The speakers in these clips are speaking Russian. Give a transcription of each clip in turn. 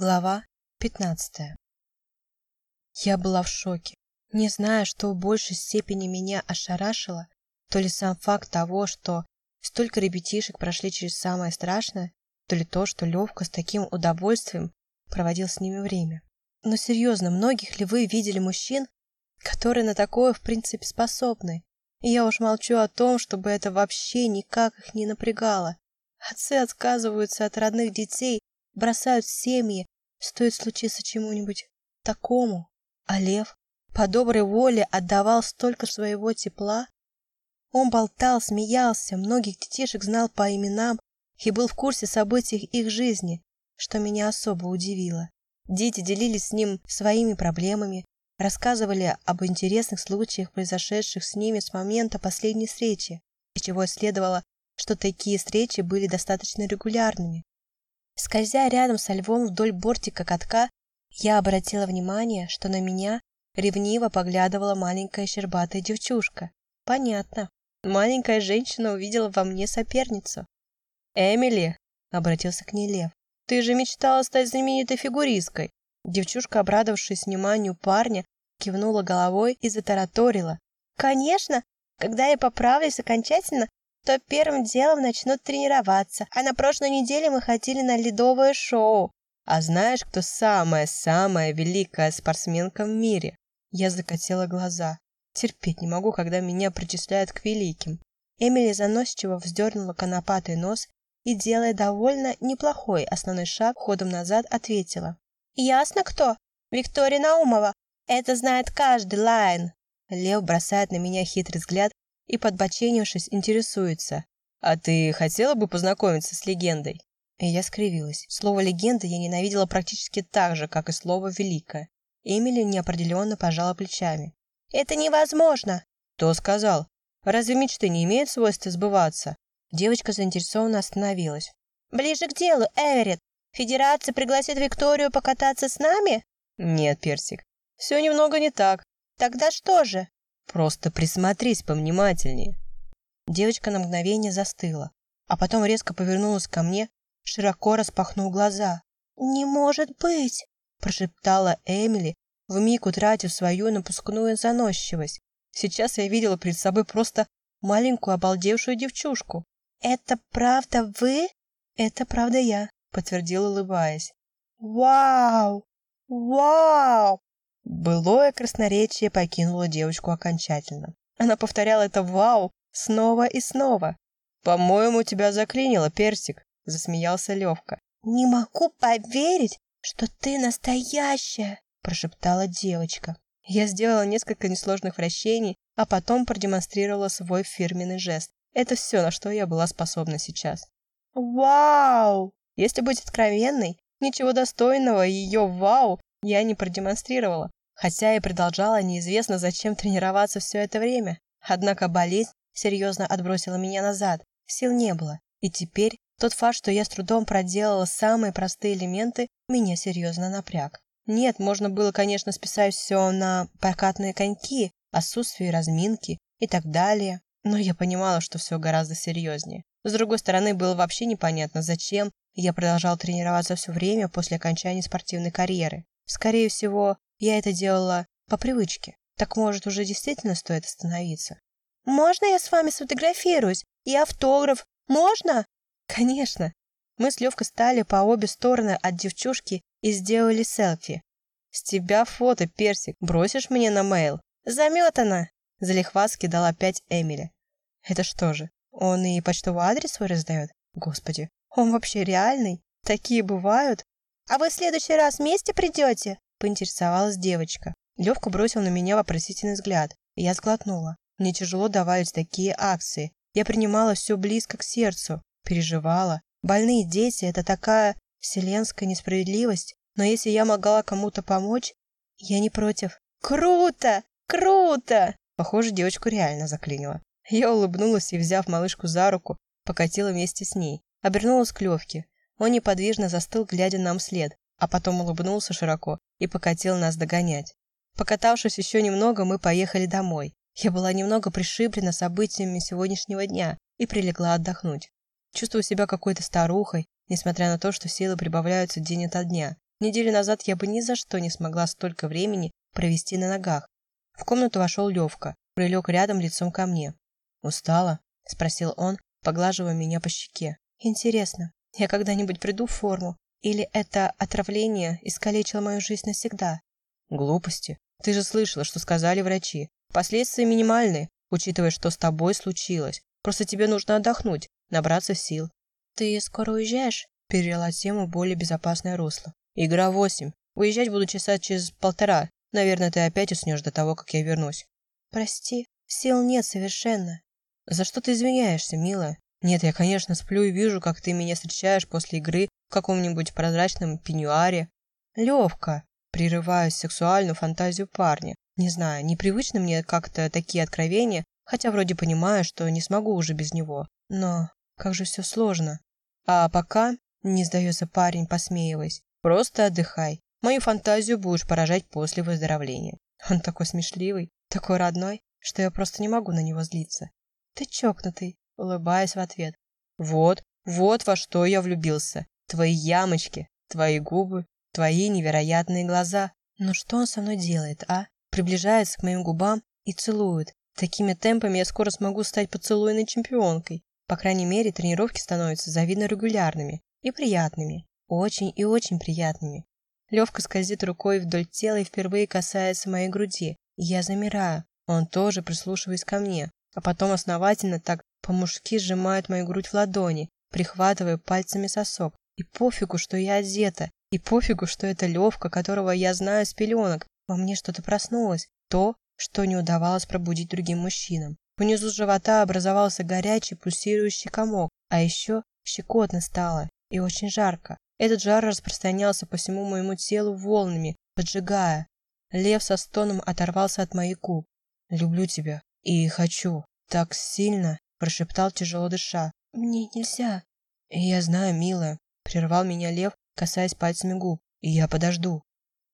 Глава 15 Я была в шоке, не зная, что в большей степени меня ошарашило, то ли сам факт того, что столько ребятишек прошли через самое страшное, то ли то, что Левка с таким удовольствием проводил с ними время. Но серьезно, многих ли вы видели мужчин, которые на такое в принципе способны? И я уж молчу о том, чтобы это вообще никак их не напрягало. Отцы отказываются от родных детей бросают семьи, стоит случиться чему-нибудь такому. А лев по доброй воле отдавал столько своего тепла. Он болтал, смеялся, многих детишек знал по именам и был в курсе событий их жизни, что меня особо удивило. Дети делились с ним своими проблемами, рассказывали об интересных случаях, произошедших с ними с момента последней встречи, из чего следовало, что такие встречи были достаточно регулярными. Скользя рядом со львом вдоль бортика катка, я обратила внимание, что на меня ревниво поглядывала маленькая щербатая девчушка. Понятно. Маленькая женщина увидела во мне соперницу. «Эмили!» — обратился к ней лев. «Ты же мечтала стать знаменитой фигуристкой!» Девчушка, обрадовавшись вниманию парня, кивнула головой и затараторила. «Конечно! Когда я поправлюсь окончательно, то первым делом начнут тренироваться. А на прошлой неделе мы ходили на ледовое шоу. А знаешь, кто самая-самая великая спортсменка в мире? Я закатила глаза. Терпеть не могу, когда меня причисляют к великим. Эмили заносчиво вздернула конопатый нос и, делая довольно неплохой основной шаг, ходом назад ответила. «Ясно кто? Виктория Наумова. Это знает каждый лайн». Лев бросает на меня хитрый взгляд и, подбоченившись, интересуется. «А ты хотела бы познакомиться с легендой?» И я скривилась. Слово «легенда» я ненавидела практически так же, как и слово «великое». Эмили неопределенно пожала плечами. «Это невозможно!» «Кто сказал? Разве мечты не имеют свойства сбываться?» Девочка заинтересованно остановилась. «Ближе к делу, Эверетт. Федерация пригласит Викторию покататься с нами?» «Нет, Персик, все немного не так». «Тогда что же?» Просто присмотрись повнимательнее. Девочка на мгновение застыла, а потом резко повернулась ко мне, широко распахнув глаза. «Не может быть!» – прошептала Эмили, вмиг утратив свою напускную заносчивость. Сейчас я видела перед собой просто маленькую обалдевшую девчушку. «Это правда вы?» «Это правда я», – подтвердила, улыбаясь. «Вау! Вау!» Былое красноречие покинуло девочку окончательно. Она повторяла это «Вау!» снова и снова. «По-моему, тебя заклинило, Персик», — засмеялся Левка. «Не могу поверить, что ты настоящая», — прошептала девочка. Я сделала несколько несложных вращений, а потом продемонстрировала свой фирменный жест. Это все, на что я была способна сейчас. «Вау!» Если быть откровенной, ничего достойного ее «вау» я не продемонстрировала хотя и продолжала неизвестно зачем тренироваться все это время. Однако болезнь серьезно отбросила меня назад, сил не было, и теперь тот факт, что я с трудом проделала самые простые элементы, меня серьезно напряг. Нет, можно было, конечно, списать все на прокатные коньки, отсутствие разминки и так далее, но я понимала, что все гораздо серьезнее. С другой стороны, было вообще непонятно, зачем я продолжал тренироваться все время после окончания спортивной карьеры. Скорее всего, я это делала по привычке. Так может, уже действительно стоит остановиться? «Можно я с вами сфотографируюсь? И автограф? Можно?» «Конечно!» Мы с Левкой стали по обе стороны от девчушки и сделали селфи. «С тебя фото, Персик. Бросишь мне на мейл?» «Заметано!» Залихватски дала пять Эмили. «Это что же, он и почтовый адрес свой раздает? Господи, он вообще реальный? Такие бывают? А вы в следующий раз вместе придете?» Поинтересовалась девочка. Левка бросил на меня вопросительный взгляд, и я сглотнула. Мне тяжело давались такие акции. Я принимала все близко к сердцу, переживала. Больные дети – это такая вселенская несправедливость, но если я могла кому-то помочь, я не против. «Круто! Круто!» Похоже, девочку реально заклинило. Я улыбнулась и, взяв малышку за руку, покатила вместе с ней. Обернулась к Левке. Он неподвижно застыл, глядя нам вслед а потом улыбнулся широко и покатил нас догонять. Покатавшись еще немного, мы поехали домой. Я была немного пришиблена событиями сегодняшнего дня и прилегла отдохнуть. Чувствую себя какой-то старухой, несмотря на то, что силы прибавляются день ото дня. Неделю назад я бы ни за что не смогла столько времени провести на ногах. В комнату вошел Левка, прилег рядом лицом ко мне. «Устала?» – спросил он, поглаживая меня по щеке. «Интересно, я когда-нибудь приду в форму? Или это отравление искалечило мою жизнь навсегда?» «Глупости. Ты же слышала, что сказали врачи. Последствия минимальные, учитывая, что с тобой случилось. Просто тебе нужно отдохнуть, набраться сил». «Ты скоро уезжаешь?» – перевела тему в более безопасное русло. Игра восемь. Уезжать буду часа через полтора. Наверное, ты опять уснешь до того, как я вернусь. Прости, сил нет совершенно. За что ты извиняешься, милая? Нет, я, конечно, сплю и вижу, как ты меня встречаешь после игры в каком-нибудь прозрачном пеньюаре. Левка, прерываю сексуальную фантазию парня. Не знаю, непривычно мне как-то такие откровения, хотя вроде понимаю, что не смогу уже без него. Но как же все сложно. А пока, не сдается парень, посмеиваясь, Просто отдыхай. Мою фантазию будешь поражать после выздоровления. Он такой смешливый, такой родной, что я просто не могу на него злиться. Ты чокнутый, улыбаясь в ответ. Вот, вот во что я влюбился. Твои ямочки, твои губы, твои невероятные глаза. Ну что он со мной делает, а? Приближается к моим губам и целует. Такими темпами я скоро смогу стать поцелуйной чемпионкой. По крайней мере, тренировки становятся завидно регулярными и приятными. Очень и очень приятными. Левка скользит рукой вдоль тела и впервые касается моей груди. Я замираю. Он тоже прислушиваясь ко мне, а потом основательно так по-мужски сжимает мою грудь в ладони, прихватывая пальцами сосок. И пофигу, что я одета, и пофигу, что это Левка, которого я знаю с пеленок. Во мне что-то проснулось. То, что не удавалось пробудить другим мужчинам. Внизу живота образовался горячий пульсирующий комок, а еще щекотно стало и очень жарко. Этот жар распространялся по всему моему телу волнами, поджигая. Лев со стоном оторвался от моих губ. «Люблю тебя и хочу. Так сильно!» – прошептал, тяжело дыша. «Мне нельзя!» «Я знаю, милая!» – прервал меня Лев, касаясь пальцами губ. «И я подожду!»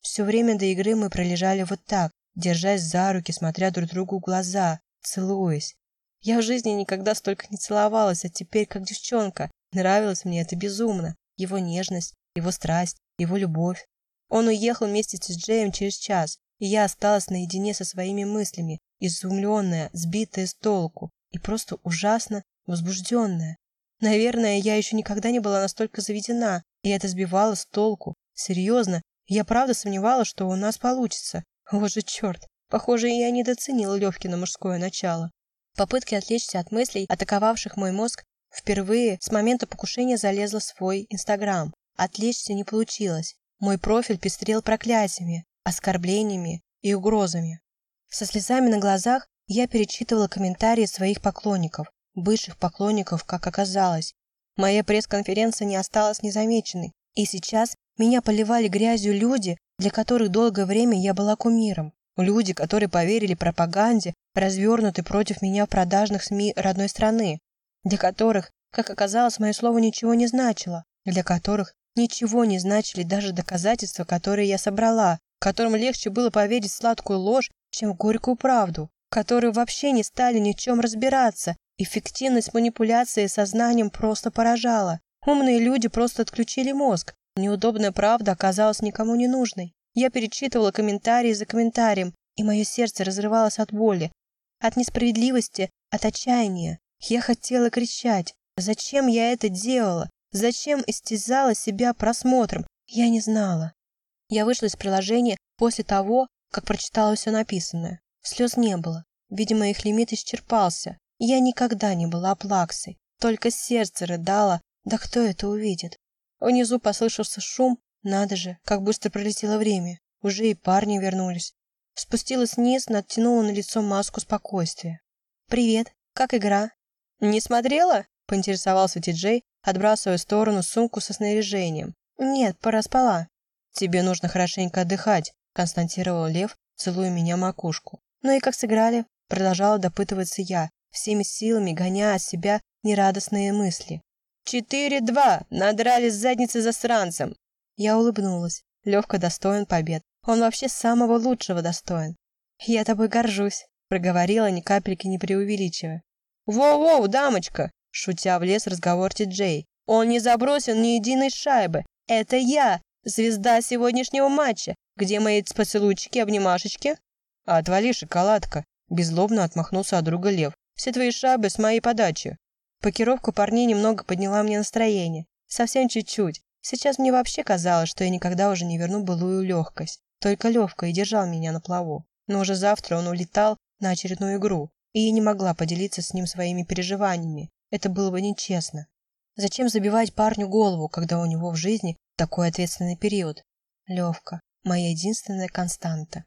Все время до игры мы пролежали вот так, держась за руки, смотря друг другу в глаза, целуясь. Я в жизни никогда столько не целовалась, а теперь как девчонка. Нравилось мне это безумно его нежность, его страсть, его любовь. Он уехал вместе с Джеем через час, и я осталась наедине со своими мыслями, изумленная, сбитая с толку и просто ужасно возбужденная. Наверное, я еще никогда не была настолько заведена, и это сбивало с толку. Серьезно, я правда сомневалась, что у нас получится. Вот же черт. Похоже, я недооценила Левкино мужское начало. Попытки отвлечься от мыслей, атаковавших мой мозг, Впервые с момента покушения залезла в свой Инстаграм. Отвлечься не получилось. Мой профиль пестрел проклятиями, оскорблениями и угрозами. Со слезами на глазах я перечитывала комментарии своих поклонников, бывших поклонников, как оказалось. Моя пресс-конференция не осталась незамеченной, и сейчас меня поливали грязью люди, для которых долгое время я была кумиром. Люди, которые поверили пропаганде, развернутой против меня в продажных СМИ родной страны для которых, как оказалось, мое слово ничего не значило, для которых ничего не значили даже доказательства, которые я собрала, которым легче было поверить в сладкую ложь, чем в горькую правду, которые вообще не стали ни в чем разбираться. Эффективность манипуляции сознанием просто поражала. Умные люди просто отключили мозг. Неудобная правда оказалась никому не нужной. Я перечитывала комментарии за комментарием, и мое сердце разрывалось от боли, от несправедливости, от отчаяния. Я хотела кричать. Зачем я это делала? Зачем истязала себя просмотром? Я не знала. Я вышла из приложения после того, как прочитала все написанное. Слез не было. Видимо, их лимит исчерпался. Я никогда не была плаксой. Только сердце рыдало. Да кто это увидит? Внизу послышался шум. Надо же, как быстро пролетело время. Уже и парни вернулись. Спустилась вниз, натянула на лицо маску спокойствия. «Привет, как игра?» «Не смотрела?» – поинтересовался Ти-Джей, отбрасывая в сторону сумку со снаряжением. «Нет, пора спала». «Тебе нужно хорошенько отдыхать», – констатировал Лев, целуя меня макушку. «Ну и как сыграли?» – продолжала допытываться я, всеми силами гоня от себя нерадостные мысли. «Четыре-два! Надрали задницы засранцем!» Я улыбнулась. Левка достоин побед. Он вообще самого лучшего достоин. «Я тобой горжусь», – проговорила, ни капельки не преувеличивая. «Воу-воу, дамочка!» – шутя влез разговор Ти-Джей. «Он не забросил ни единой шайбы. Это я! Звезда сегодняшнего матча. Где мои поцелуйчики, обнимашечки? Отвали, шоколадка. Безлобно отмахнулся от друга Лев. Все твои шабы с моей подачи. Покировка парней немного подняла мне настроение. Совсем чуть-чуть. Сейчас мне вообще казалось, что я никогда уже не верну былую легкость. Только Левка и держал меня на плаву. Но уже завтра он улетал на очередную игру, и я не могла поделиться с ним своими переживаниями. Это было бы нечестно. Зачем забивать парню голову, когда у него в жизни такой ответственный период? Левка, моя единственная константа.